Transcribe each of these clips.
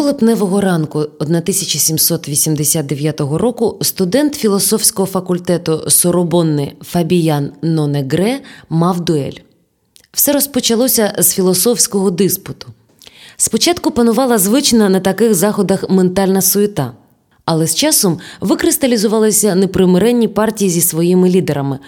Одного липневого ранку 1789 року студент філософського факультету Соробонни Фабіян Нонегре мав дуель. Все розпочалося з філософського диспуту. Спочатку панувала звична на таких заходах ментальна суєта, але з часом викристалізувалися непримиренні партії зі своїми лідерами,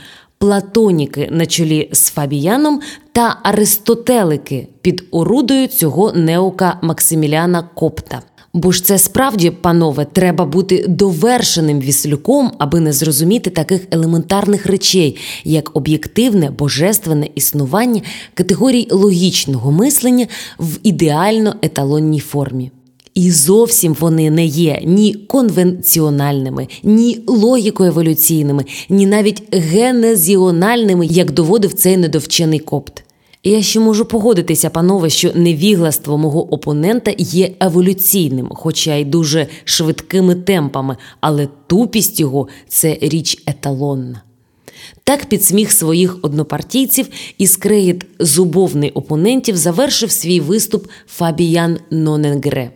платоніки на чолі з Фабіяном та Аристотелики під орудою цього неука Максиміляна Копта. Бо ж це справді, панове, треба бути довершеним віслюком, аби не зрозуміти таких елементарних речей, як об'єктивне божественне існування категорій логічного мислення в ідеально еталонній формі. І зовсім вони не є ні конвенціональними, ні логіко-еволюційними, ні навіть генезіональними, як доводив цей недовчений копт. Я ще можу погодитися, панове, що невігластво мого опонента є еволюційним, хоча й дуже швидкими темпами, але тупість його це річ еталонна. Так під сміх своїх однопартійців і скреїт зубовний опонентів завершив свій виступ Фабіян Ноненгре.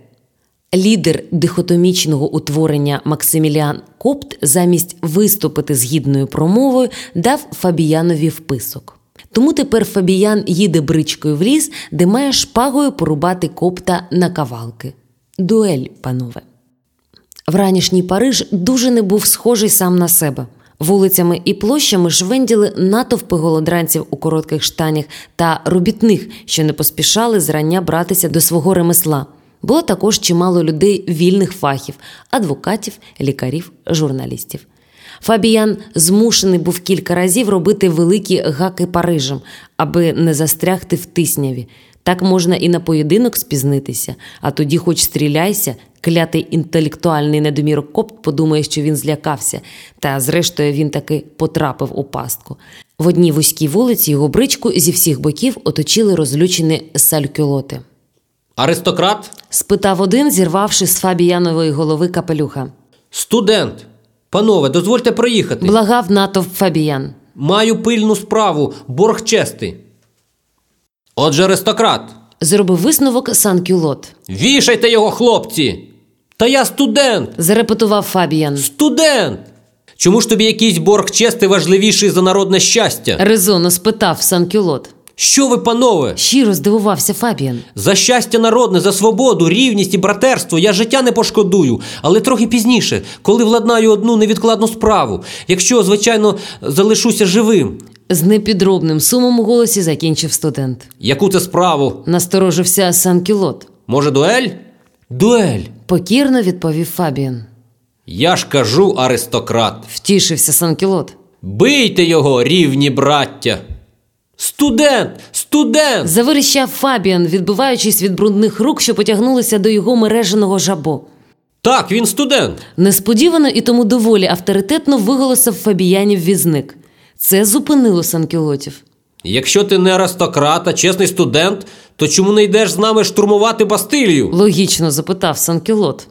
Лідер дихотомічного утворення Максиміліан Копт замість виступити з гідною промовою дав Фабіянові вписок. Тому тепер Фабіян їде бричкою в ліс, де має шпагою порубати копта на кавалки. Дуель, панове. Вранішній Париж дуже не був схожий сам на себе. Вулицями і площами швенділи натовпи голодранців у коротких штанях та робітних, що не поспішали зрання братися до свого ремесла. Було також чимало людей вільних фахів, адвокатів, лікарів, журналістів. Фабіян змушений був кілька разів робити великі гаки Парижем, аби не застрягти в тисняві. Так можна і на поєдинок спізнитися, а тоді, хоч стріляйся, клятий інтелектуальний недомірок копт подумає, що він злякався, та зрештою він таки потрапив у пастку. В одній вузькій вулиці його бричку зі всіх боків оточили розлючені салькюлоти. Аристократ? спитав один, зірвавши з Фабіянової голови капелюха. Студент. Панове, дозвольте проїхати. Благав натовп Фабіян. Маю пильну справу, борг чести. Отже, аристократ. Зробив висновок Санкюлот. Вішайте його, хлопці! Та я студент! Зарепетував Фабіян. Студент! Чому ж тобі якийсь борг чести важливіший за народне щастя? Резонно спитав Санкюлот. Що ви, панове? Щиро здивувався Фабіян. За щастя народне, за свободу, рівність і братерство я життя не пошкодую, але трохи пізніше, коли владнаю одну невідкладну справу, якщо, звичайно, залишуся живим. З непідробним сумом у голосі закінчив студент. Яку це справу? Насторожився Санкюлот. Може, дуель? Дуель. Покірно відповів Фабіан. Я ж кажу, аристократ. Втішився Санкюлот. Бийте його, рівні браття. Студент! Студент! Завиріщав Фабіан, відбиваючись від брудних рук, що потягнулися до його мереженого жабо. Так, він студент. Несподівано і тому доволі авторитетно виголосив Фабіянів візник. Це зупинило Санкюлотів. Якщо ти не аристократ, а чесний студент, то чому не йдеш з нами штурмувати Бастилію? Логічно запитав Санкюлот.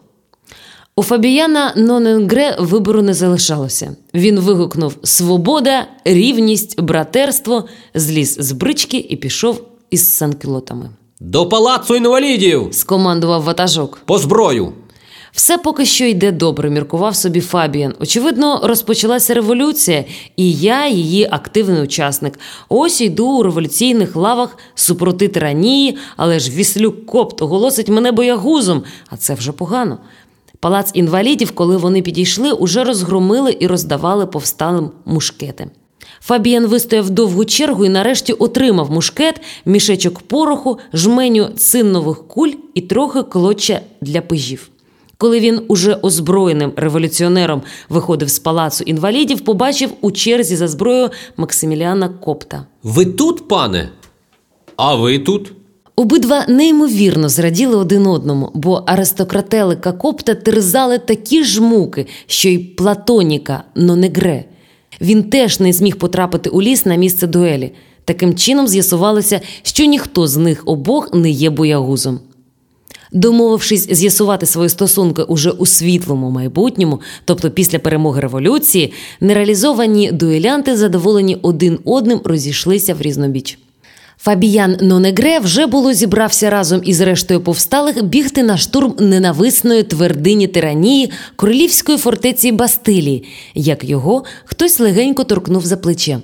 У Фабіяна Ноненгре вибору не залишалося. Він вигукнув Свобода, рівність, братерство, зліз з брички і пішов із санкілотами. До палацу інвалідів! Скомандував ватажок. По зброю! Все поки що йде добре, міркував собі Фабіан. Очевидно, розпочалася революція, і я її активний учасник. Ось йду у революційних лавах супроти тиранії, але ж віслюк копт оголосить мене боягузом, а це вже погано. Палац інвалідів, коли вони підійшли, уже розгромили і роздавали повсталим мушкети. Фабіан вистояв довгу чергу і нарешті отримав мушкет, мішечок пороху, жменю циннових куль і трохи клоча для пижів. Коли він уже озброєним революціонером виходив з палацу інвалідів, побачив у черзі за зброєю Максиміліана Копта. Ви тут, пане? А ви тут? Обидва неймовірно зраділи один одному, бо аристократелика Копта терзали такі ж муки, що й Платоніка Нонегре. Він теж не зміг потрапити у ліс на місце дуелі. Таким чином з'ясувалося, що ніхто з них обох не є боягузом. Домовившись з'ясувати свої стосунки уже у світлому майбутньому, тобто після перемоги революції, нереалізовані дуелянти, задоволені один одним, розійшлися в різнобіч. Фабіян Нонегре вже було зібрався разом із рештою повсталих бігти на штурм ненависної твердині тиранії королівської фортеці Бастилії, як його хтось легенько торкнув за плече.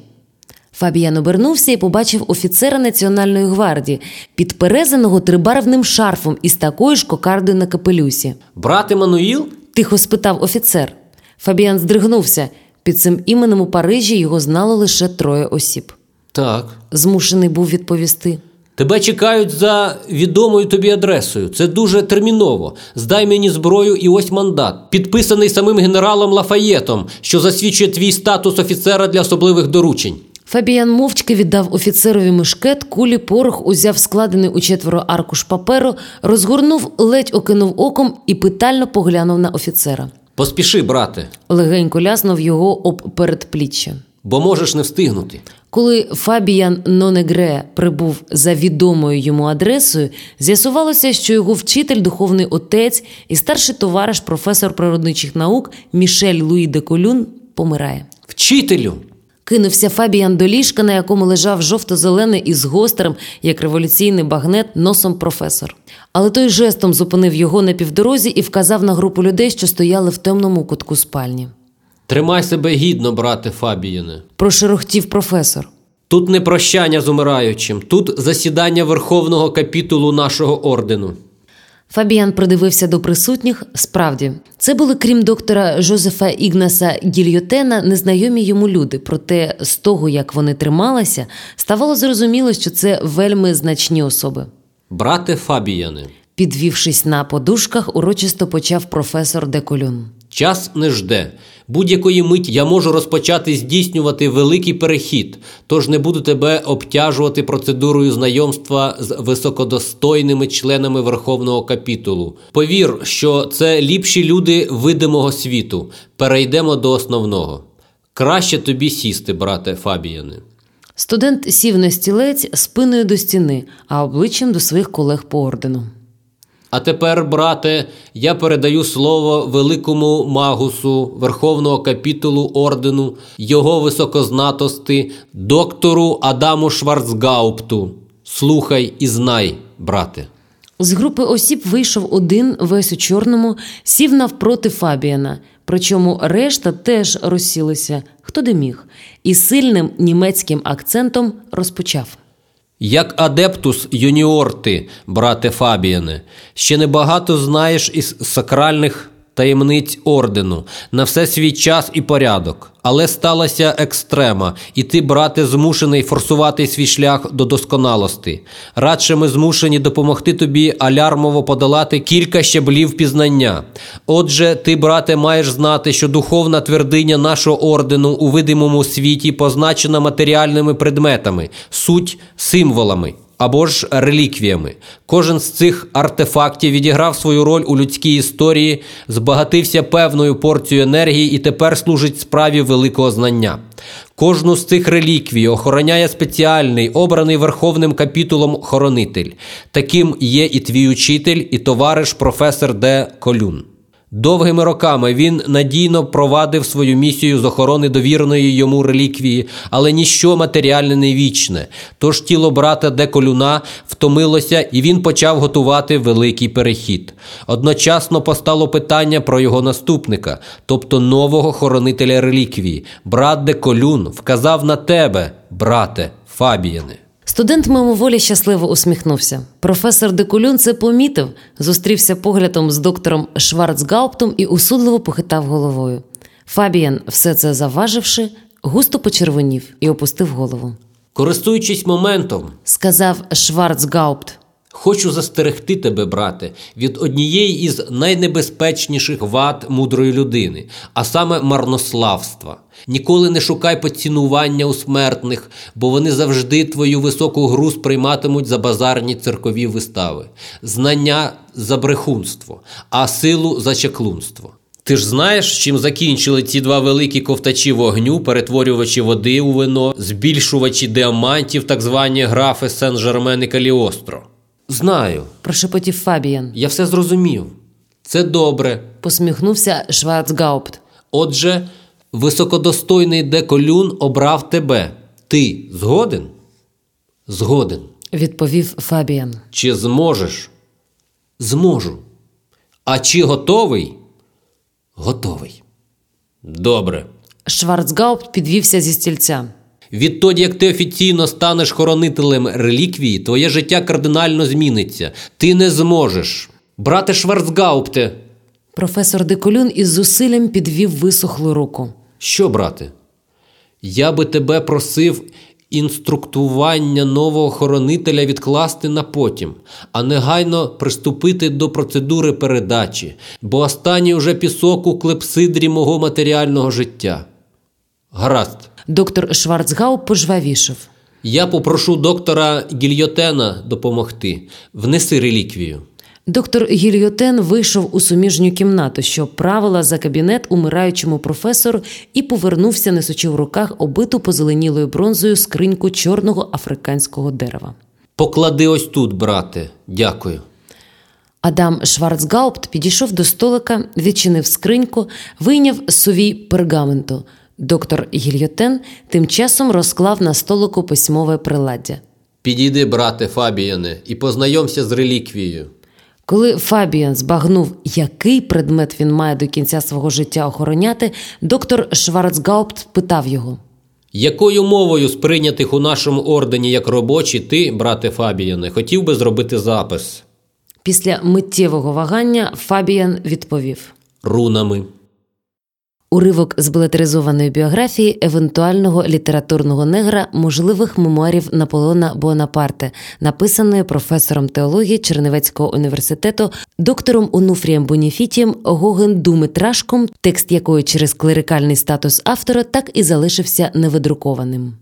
Фабіян обернувся і побачив офіцера Національної гвардії, підперезаного трибарвним шарфом із такою ж кокардою на капелюсі. Брат Еммануїл? Тихо спитав офіцер. Фабіан здригнувся. Під цим іменем у Парижі його знало лише троє осіб. Так. Змушений був відповісти. Тебе чекають за відомою тобі адресою. Це дуже терміново. Здай мені зброю і ось мандат, підписаний самим генералом Лафаєтом, що засвідчує твій статус офіцера для особливих доручень. Фабіян мовчки віддав офіцерові мушкет, кулі порох, узяв складений у четверо аркуш паперу, розгорнув, ледь окинув оком і питально поглянув на офіцера. Поспіши, брате, Легенько ляснув його об передпліччя. Бо можеш не встигнути. Коли Фабіян Нонегре прибув за відомою йому адресою, з'ясувалося, що його вчитель, духовний отець і старший товариш, професор природничих наук Мішель Луї де Колюн помирає. Вчителю! Кинувся Фабіян до ліжка, на якому лежав жовто-зелений із гострим, як революційний багнет, носом професор. Але той жестом зупинив його на півдорозі і вказав на групу людей, що стояли в темному кутку спальні. Тримай себе гідно, брате Фабіяне. Прошерохтів професор. Тут не прощання з умираючим, тут засідання Верховного капітулу нашого ордену. Фабіан придивився до присутніх. Справді, це були, крім доктора Жозефа Ігнаса Гільйотена, незнайомі йому люди. Проте з того, як вони трималися, ставало зрозуміло, що це вельми значні особи. Брате Фабіяне, Підвівшись на подушках, урочисто почав професор Деколюн. Час не жде. Будь-якої миті я можу розпочати здійснювати великий перехід, тож не буду тебе обтяжувати процедурою знайомства з високодостойними членами Верховного капітулу. Повір, що це ліпші люди видимого світу. Перейдемо до основного. Краще тобі сісти, брате Фабіяне. Студент сів на стілець спиною до стіни, а обличчям до своїх колег по ордену. А тепер, брате, я передаю слово великому магусу Верховного капітулу ордену, його високознатости, доктору Адаму Шварцгаупту. Слухай і знай, брате. З групи осіб вийшов один, весь у чорному, сів навпроти Фабіана. Причому решта теж розсілися, хто де міг, і сильним німецьким акцентом розпочав. Як адептус юніорти, брате Фабіяне, ще небагато знаєш із сакральних таємниць ордену, на все свій час і порядок. Але сталася екстрема, і ти, брате, змушений форсувати свій шлях до досконалості. Радше ми змушені допомогти тобі алярмово подолати кілька щаблів пізнання. Отже, ти, брате, маєш знати, що духовна твердиня нашого ордену у видимому світі позначена матеріальними предметами, суть символами або ж реліквіями. Кожен з цих артефактів відіграв свою роль у людській історії, збагатився певною порцією енергії і тепер служить справі великого знання. Кожну з цих реліквій охороняє спеціальний, обраний Верховним капітулом хоронитель. Таким є і твій учитель, і товариш професор Д. Колюн. Довгими роками він надійно провадив свою місію з охорони довіреної йому реліквії, але ніщо матеріальне не вічне. Тож тіло брата Деколюна втомилося, і він почав готувати великий перехід. Одночасно постало питання про його наступника, тобто нового хоронителя реліквії. Брат Деколюн вказав на тебе, брате Фабіяне. Студент мимоволі щасливо усміхнувся. Професор Деколюн це помітив, зустрівся поглядом з доктором Шварцгауптом і усудливо похитав головою. Фабіан, все це заваживши, густо почервонів і опустив голову. Користуючись моментом, Сказав Шварцгаупт. Хочу застерегти тебе, брате, від однієї із найнебезпечніших вад мудрої людини, а саме марнославства. Ніколи не шукай поцінування у смертних, бо вони завжди твою високу гру сприйматимуть за базарні церкові вистави, знання за брехунство, а силу за чаклунство. Ти ж знаєш, чим закінчили ці два великі ковтачі вогню, перетворювачі води у вино, збільшувачі діамантів, так звані графи Сен-Жермен і Каліостро? Знаю, Прошепотів Фабіан. я все зрозумів. Це добре. Посміхнувся Шварцгаупт. Отже, високодостойний Деколюн обрав тебе. Ти згоден? Згоден. відповів Фабіан. Чи зможеш? Зможу. А чи готовий? Готовий. Добре. Шварцгаупт підвівся зі стільця. Відтоді, як ти офіційно станеш хоронителем реліквії, твоє життя кардинально зміниться. Ти не зможеш. Брате Шварцгаупте. Професор Деколюн із зусиллям підвів висохлу руку. Що, брате? Я би тебе просив інструктування нового хоронителя відкласти на потім, а негайно приступити до процедури передачі, бо останній уже пісок у клепсидрі мого матеріального життя. Гаразд. Доктор Шварцгаупт пожвавішав. Я попрошу доктора Гільйотена допомогти. Внеси реліквію. Доктор Гільйотен вийшов у суміжню кімнату, що правила за кабінет умираючому професору, і повернувся, несучи в руках обиту позеленілою бронзою скриньку чорного африканського дерева. Поклади ось тут, брате. Дякую. Адам Шварцгаупт підійшов до столика, відчинив скриньку, вийняв сувій пергаменту. Доктор Гільйотен тим часом розклав на столику письмове приладдя. Підійди, брате Фабіяне, і познайомся з реліквією. Коли Фабіан збагнув, який предмет він має до кінця свого життя охороняти, доктор Шварцгаупт питав його. Якою мовою з прийнятих у нашому ордені як робочі ти, брате Фабіяне, хотів би зробити запис? Після миттєвого вагання Фабіан відповів. Рунами. Уривок з балетеризованої біографії евентуального літературного негра можливих мемуарів Наполеона Бонапарте, написаної професором теології Чернівецького університету, доктором Онуфрієм Боніфітієм Гоген Думитрашком, текст якої через клерикальний статус автора так і залишився невидрукованим.